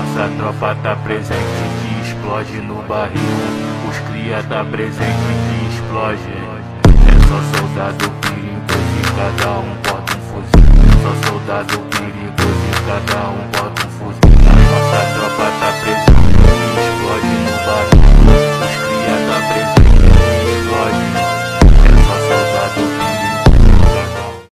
Nossa tropa tá presente que explode no barril. Os cria tá presente que explode. É só soldado perigoso e cada um porta um fuzil. É só soldado perigoso e cada um porta um fuzil.